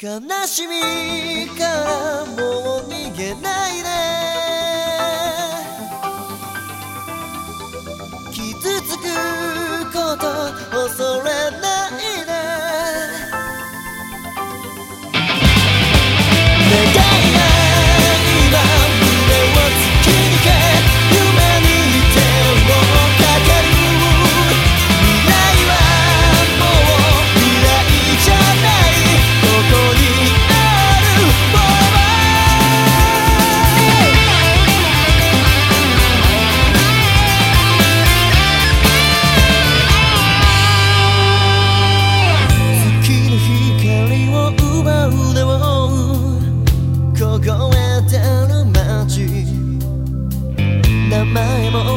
悲しみからもう逃げないで。傷つく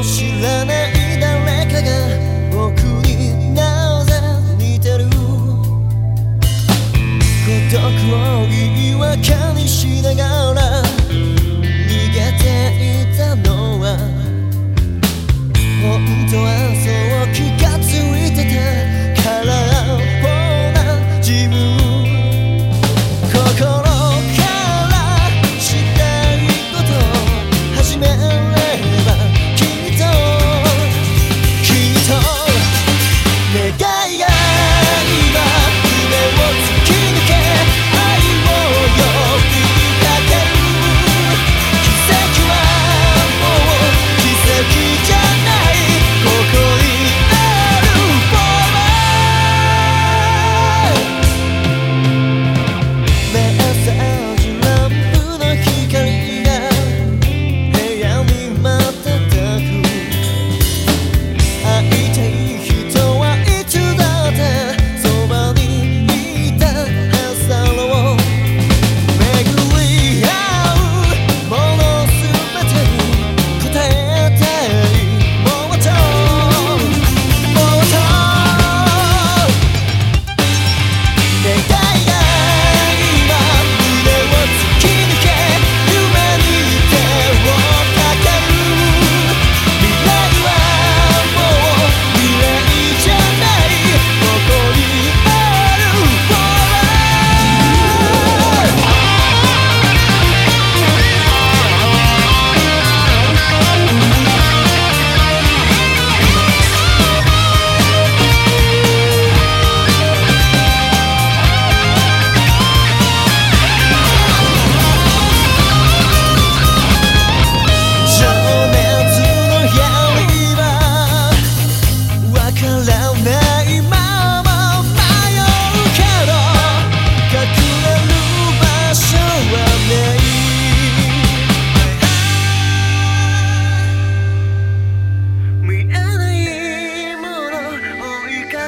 she left.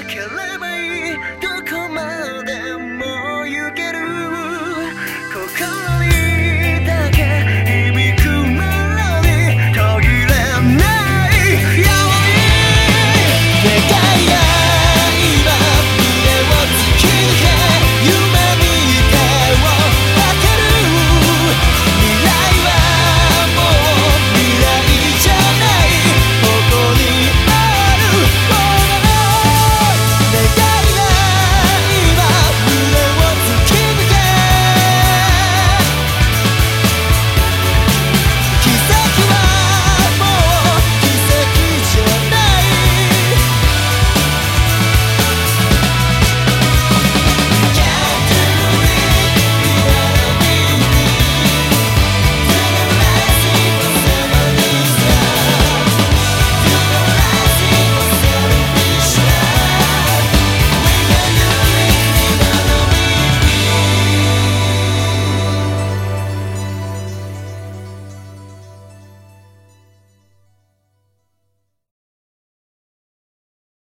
killer